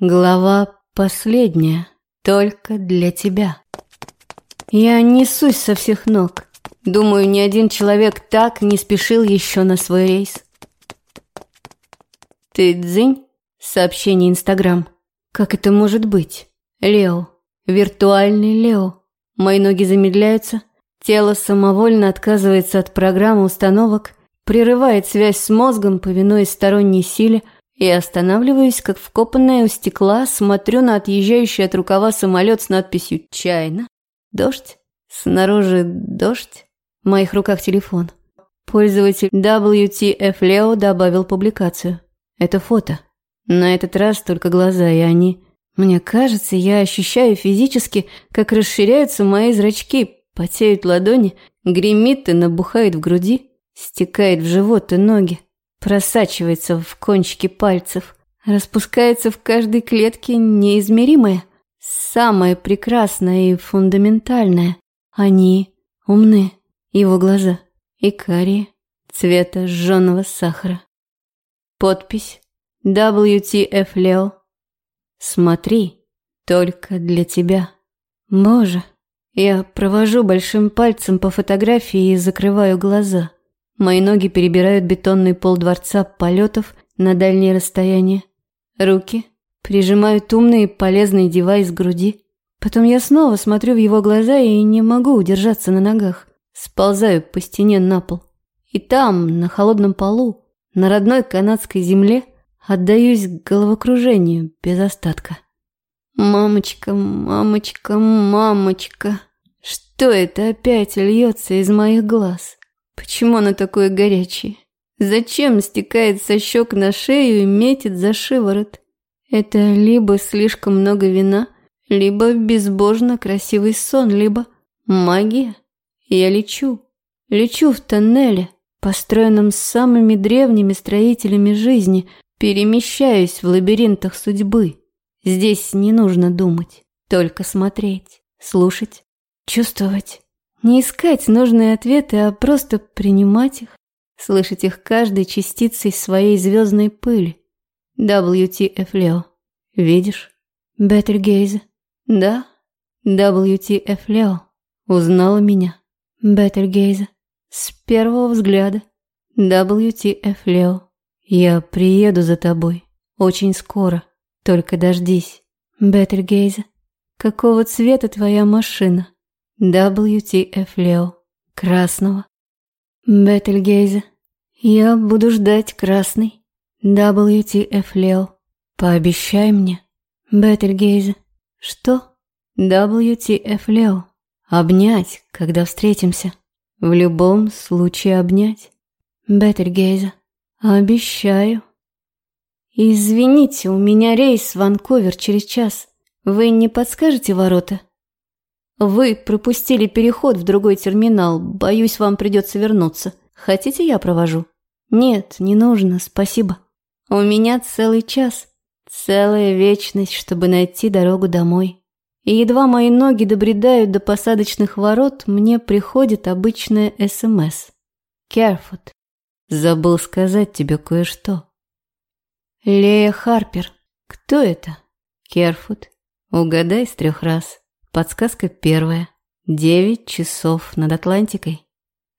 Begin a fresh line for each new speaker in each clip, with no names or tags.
Глава последняя. Только для тебя. Я несусь со всех ног. Думаю, ни один человек так не спешил еще на свой рейс. Ты дзынь? Сообщение Инстаграм. Как это может быть? Лео. Виртуальный Лео. Мои ноги замедляются. Тело самовольно отказывается от программы установок, прерывает связь с мозгом, повинуясь сторонней силе, и останавливаюсь, как вкопанная у стекла, смотрю на отъезжающий от рукава самолет с надписью «Чайна». Дождь. Снаружи дождь. В моих руках телефон. Пользователь WTF Leo добавил публикацию. Это фото. На этот раз только глаза, и они... Мне кажется, я ощущаю физически, как расширяются мои зрачки, потеют ладони, гремит и набухает в груди, стекает в живот и ноги, просачивается в кончики пальцев, распускается в каждой клетке неизмеримое, самое прекрасное и фундаментальное. Они умны, его глаза, и карие, цвета жженого сахара. Подпись WTF Leo. Смотри, только для тебя. Боже, я провожу большим пальцем по фотографии и закрываю глаза. Мои ноги перебирают бетонный пол дворца полетов на дальние расстояния. Руки прижимают умный и полезный девайс к груди. Потом я снова смотрю в его глаза и не могу удержаться на ногах. Сползаю по стене на пол. И там, на холодном полу, на родной канадской земле, отдаюсь головокружению без остатка. Мамочка, мамочка, мамочка, что это опять льется из моих глаз? Почему оно такое горячее? Зачем стекает со щек на шею и метит за шиворот? Это либо слишком много вина, либо безбожно красивый сон, либо магия. Я лечу, лечу в тоннеле, построенном самыми древними строителями жизни, перемещаюсь в лабиринтах судьбы. Здесь не нужно думать, только смотреть, слушать, чувствовать. Не искать нужные ответы, а просто принимать их, слышать их каждой частицей своей звездной пыли. WTF Leo. Видишь? Бетельгейзе. Да. WTF Leo. Узнала меня. Бетельгейзе. С первого взгляда. WTF Leo. Я приеду за тобой. Очень скоро. Только дождись. Бетельгейзе, какого цвета твоя машина? WTF Лео. Красного. Бетельгейзе, я буду ждать красный. WTF Лео. Пообещай мне. Бетельгейзе. Что? WTF Лео. Обнять, когда встретимся. В любом случае обнять. Бетельгейзе. Обещаю. «Извините, у меня рейс в Ванкувер через час. Вы не подскажете ворота?» «Вы пропустили переход в другой терминал. Боюсь, вам придется вернуться. Хотите, я провожу?» «Нет, не нужно, спасибо. У меня целый час. Целая вечность, чтобы найти дорогу домой. И едва мои ноги добредают до посадочных ворот, мне приходит обычное СМС. «Керфуд, забыл сказать тебе кое-что». Лея Харпер. Кто это? Керфуд. Угадай с трех раз. Подсказка первая. Девять часов над Атлантикой.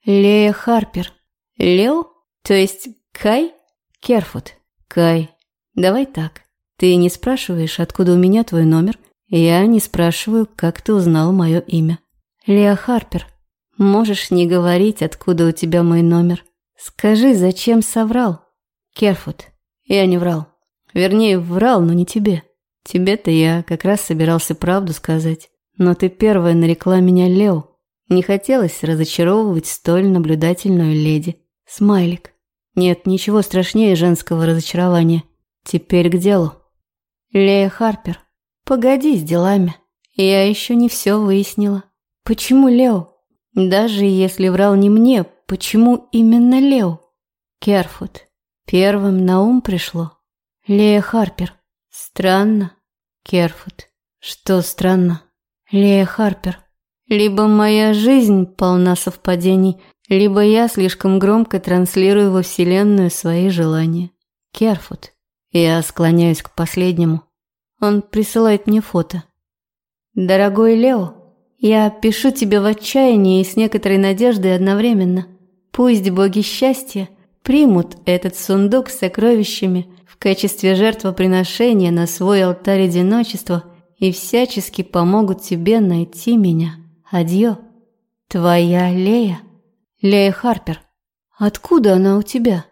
Лея Харпер. Лео? То есть Кай? Керфуд. Кай. Давай так. Ты не спрашиваешь, откуда у меня твой номер. Я не спрашиваю, как ты узнал мое имя. Лея Харпер. Можешь не говорить, откуда у тебя мой номер. Скажи, зачем соврал? Керфуд. Я не врал. Вернее, врал, но не тебе. Тебе-то я как раз собирался правду сказать. Но ты первая нарекла меня Лео. Не хотелось разочаровывать столь наблюдательную леди. Смайлик. Нет ничего страшнее женского разочарования. Теперь к делу. Лея Харпер. Погоди с делами. Я еще не все выяснила. Почему Лео? Даже если врал не мне, почему именно Лео? Керфуд. Первым на ум пришло. Лея Харпер. Странно. Керфуд. Что странно? Лея Харпер. Либо моя жизнь полна совпадений, либо я слишком громко транслирую во Вселенную свои желания. Керфуд. Я склоняюсь к последнему. Он присылает мне фото. «Дорогой Лео, я пишу тебе в отчаянии и с некоторой надеждой одновременно. Пусть боги счастья примут этот сундук с сокровищами в качестве жертвоприношения на свой алтарь одиночества и всячески помогут тебе найти меня. Адьё. Твоя Лея. Лея Харпер. Откуда она у тебя?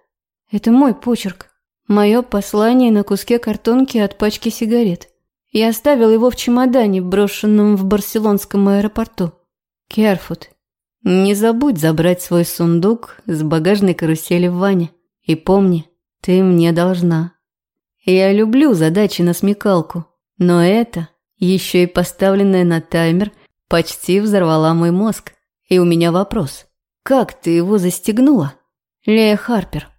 Это мой почерк. Мое послание на куске картонки от пачки сигарет. Я оставил его в чемодане, брошенном в барселонском аэропорту. Керфуд, не забудь забрать свой сундук с багажной карусели в ванне. И помни, ты мне должна. Я люблю задачи на смекалку, но это, еще и поставленная на таймер, почти взорвала мой мозг. И у меня вопрос. Как ты его застегнула? Лея Харпер.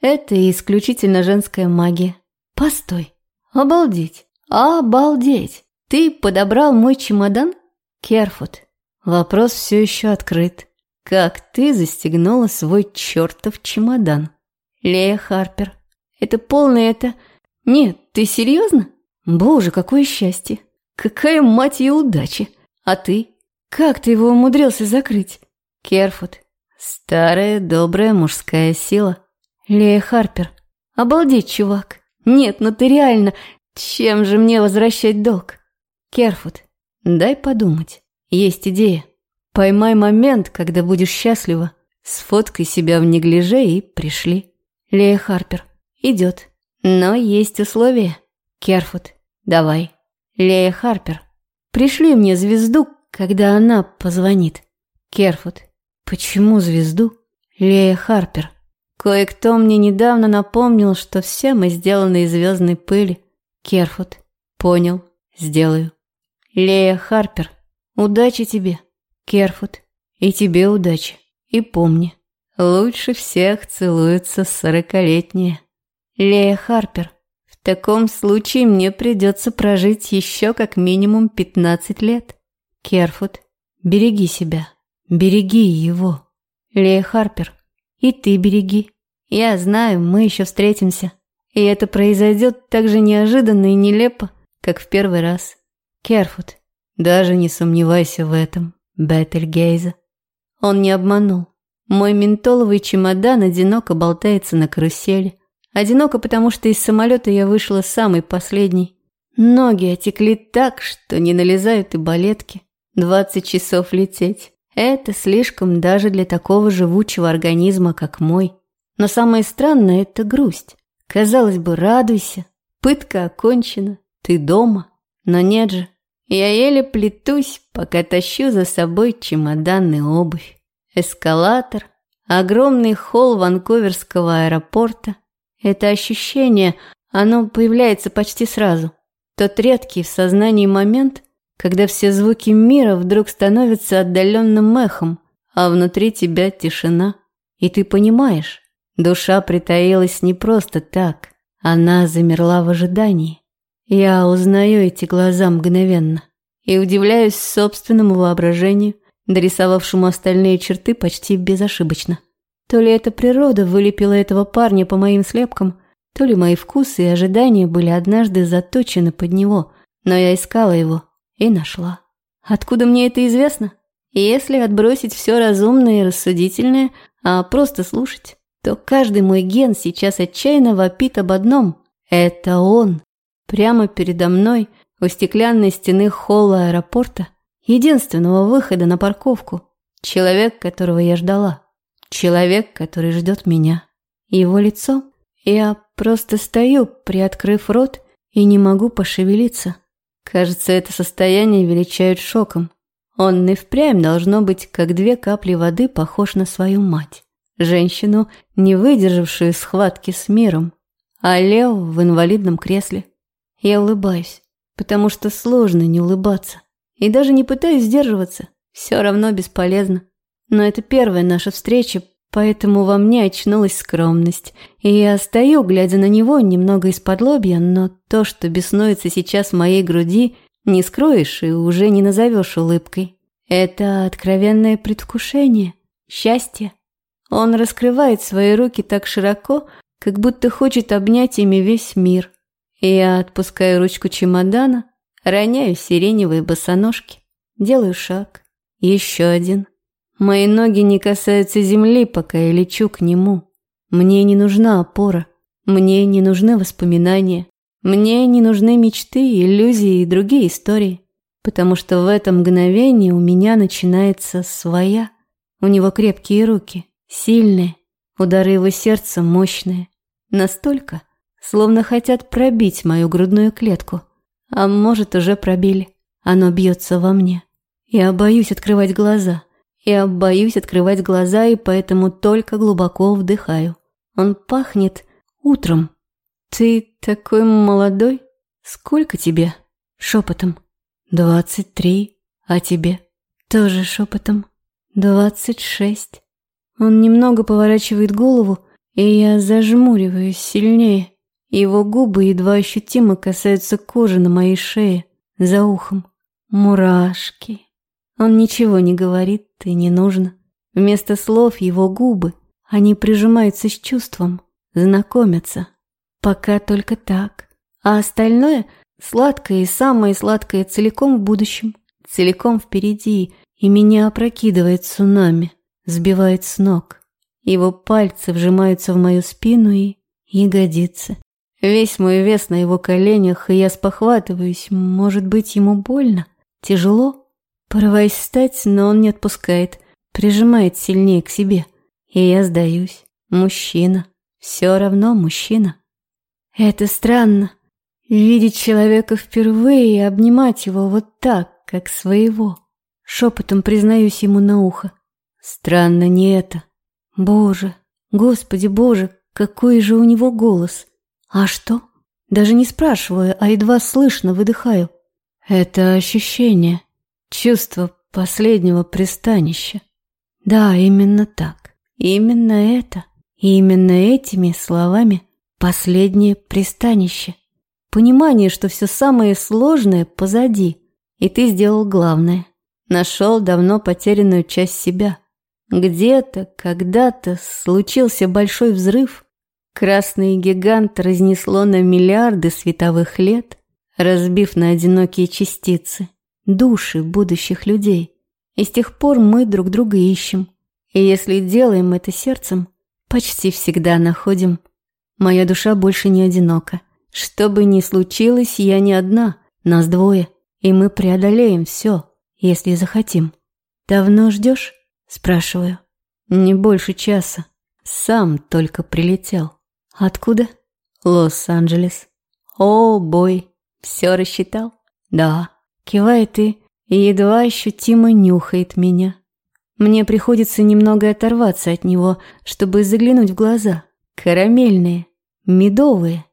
Это исключительно женская магия. Постой. Обалдеть. Обалдеть. Ты подобрал мой чемодан? Керфуд. Вопрос все еще открыт. Как ты застегнула свой чертов чемодан? Лея Харпер. Это полное это... Нет, ты серьезно? Боже, какое счастье. Какая мать ее удачи. А ты? Как ты его умудрился закрыть? Керфуд. Старая добрая мужская сила. Лея Харпер. Обалдеть, чувак. Нет, ну ты реально... Чем же мне возвращать долг? Керфуд. Дай подумать. Есть идея. Поймай момент, когда будешь счастлива. Сфоткай себя в неглиже и пришли. Лея Харпер. Идет. Но есть условия. Керфуд. Давай. Лея Харпер. Пришли мне звезду, когда она позвонит. Керфуд. Почему звезду? Лея Харпер. Кое-кто мне недавно напомнил, что все мы сделаны из звездной пыли. Керфуд. Понял. Сделаю. Лея Харпер. Удачи тебе. Керфуд. И тебе удачи. И помни. Лучше всех целуются сорокалетние. Лея Харпер. В таком случае мне придется прожить еще как минимум пятнадцать лет. Керфуд. Береги себя. Береги его. Лея Харпер. И ты береги. Я знаю, мы еще встретимся. И это произойдет так же неожиданно и нелепо, как в первый раз. Керфуд, даже не сомневайся в этом, Бетельгейза. Он не обманул. Мой ментоловый чемодан одиноко болтается на карусели. Одиноко, потому что из самолета я вышла самый последний. Ноги отекли так, что не налезают и балетки. Двадцать часов лететь. Это слишком даже для такого живучего организма, как мой. Но самое странное – это грусть. Казалось бы, радуйся. Пытка окончена. Ты дома. Но нет же. Я еле плетусь, пока тащу за собой чемодан и обувь. Эскалатор, огромный холл Ванкуверского аэропорта. Это ощущение, оно появляется почти сразу. Тот редкий в сознании момент – когда все звуки мира вдруг становятся отдаленным эхом, а внутри тебя тишина. И ты понимаешь, душа притаилась не просто так, она замерла в ожидании. Я узнаю эти глаза мгновенно и удивляюсь собственному воображению, дорисовавшему остальные черты почти безошибочно. То ли эта природа вылепила этого парня по моим слепкам, то ли мои вкусы и ожидания были однажды заточены под него, но я искала его, и нашла. Откуда мне это известно? Если отбросить все разумное и рассудительное, а просто слушать, то каждый мой ген сейчас отчаянно вопит об одном. Это он. Прямо передо мной, у стеклянной стены холла аэропорта, единственного выхода на парковку. Человек, которого я ждала. Человек, который ждет меня. Его лицо. Я просто стою, приоткрыв рот, и не могу пошевелиться. Кажется, это состояние величают шоком. Он и впрямь должно быть, как две капли воды, похож на свою мать. Женщину, не выдержавшую схватки с миром. А Лео в инвалидном кресле. Я улыбаюсь, потому что сложно не улыбаться. И даже не пытаюсь сдерживаться. Все равно бесполезно. Но это первая наша встреча, Поэтому во мне очнулась скромность, и я стою, глядя на него немного из-под лобья, но то, что беснуется сейчас в моей груди, не скроешь и уже не назовешь улыбкой. Это откровенное предвкушение, счастье. Он раскрывает свои руки так широко, как будто хочет обнять ими весь мир. Я отпускаю ручку чемодана, роняю сиреневые босоножки, делаю шаг, еще один. Мои ноги не касаются земли, пока я лечу к нему. Мне не нужна опора, мне не нужны воспоминания, мне не нужны мечты, иллюзии и другие истории, потому что в это мгновение у меня начинается своя. У него крепкие руки, сильные, удары его сердца мощные, настолько, словно хотят пробить мою грудную клетку. А может, уже пробили. Оно бьется во мне. Я боюсь открывать глаза. Я боюсь открывать глаза, и поэтому только глубоко вдыхаю. Он пахнет утром. «Ты такой молодой? Сколько тебе?» Шепотом. «Двадцать три. А тебе?» Тоже шепотом. «Двадцать шесть». Он немного поворачивает голову, и я зажмуриваюсь сильнее. Его губы едва ощутимо касаются кожи на моей шее, за ухом. Мурашки. Он ничего не говорит и не нужно. Вместо слов его губы, они прижимаются с чувством, знакомятся. Пока только так. А остальное сладкое и самое сладкое целиком в будущем, целиком впереди, и меня опрокидывает цунами, сбивает с ног. Его пальцы вжимаются в мою спину и ягодицы. Весь мой вес на его коленях, и я спохватываюсь. Может быть, ему больно? Тяжело? Порываясь встать, но он не отпускает, прижимает сильнее к себе. И я сдаюсь. Мужчина. Все равно мужчина. Это странно. Видеть человека впервые и обнимать его вот так, как своего. Шепотом признаюсь ему на ухо. Странно не это. Боже, Господи Боже, какой же у него голос. А что? Даже не спрашиваю, а едва слышно выдыхаю. Это ощущение, чувство последнего пристанища. Да, именно так. Именно это. И именно этими словами последнее пристанище. Понимание, что все самое сложное позади, и ты сделал главное. Нашел давно потерянную часть себя. Где-то, когда-то случился большой взрыв, Красный гигант разнесло на миллиарды световых лет, разбив на одинокие частицы, души будущих людей. И с тех пор мы друг друга ищем. И если делаем это сердцем, почти всегда находим. Моя душа больше не одинока. Что бы ни случилось, я не одна, нас двое, и мы преодолеем все, если захотим. Давно ждешь? Спрашиваю. Не больше часа. Сам только прилетел. Откуда? Лос-Анджелес. О, бой. Все рассчитал? Да. Кивает и едва ощутимо нюхает меня. Мне приходится немного оторваться от него, чтобы заглянуть в глаза. Карамельные, медовые.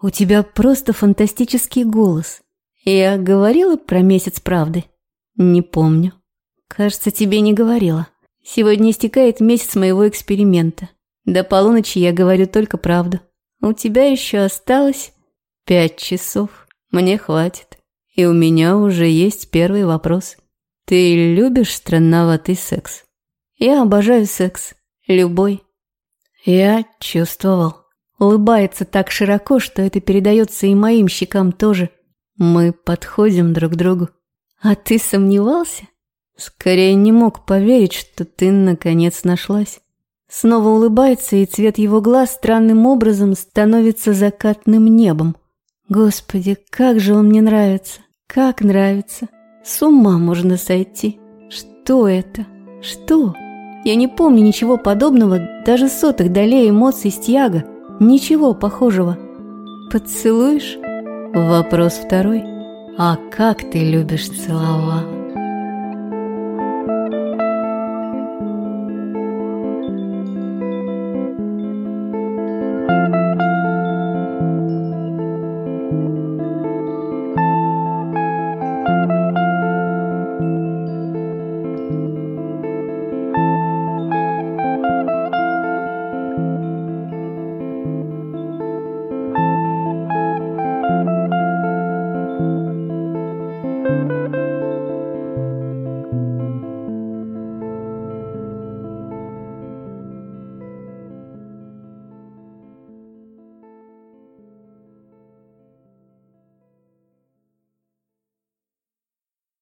У тебя просто фантастический голос. Я говорила про месяц правды? Не помню. Кажется, тебе не говорила. Сегодня истекает месяц моего эксперимента. До полуночи я говорю только правду. У тебя еще осталось пять часов. Мне хватит. И у меня уже есть первый вопрос. Ты любишь странноватый секс? Я обожаю секс. Любой. Я чувствовал. Улыбается так широко, что это передается и моим щекам тоже. Мы подходим друг к другу. А ты сомневался? Скорее не мог поверить, что ты наконец нашлась. Снова улыбается, и цвет его глаз странным образом становится закатным небом. Господи, как же он мне нравится! Как нравится! С ума можно сойти! Что это? Что? Я не помню ничего подобного, даже сотых долей эмоций стяга. Ничего похожего. Поцелуешь? Вопрос второй. А как ты любишь целовать?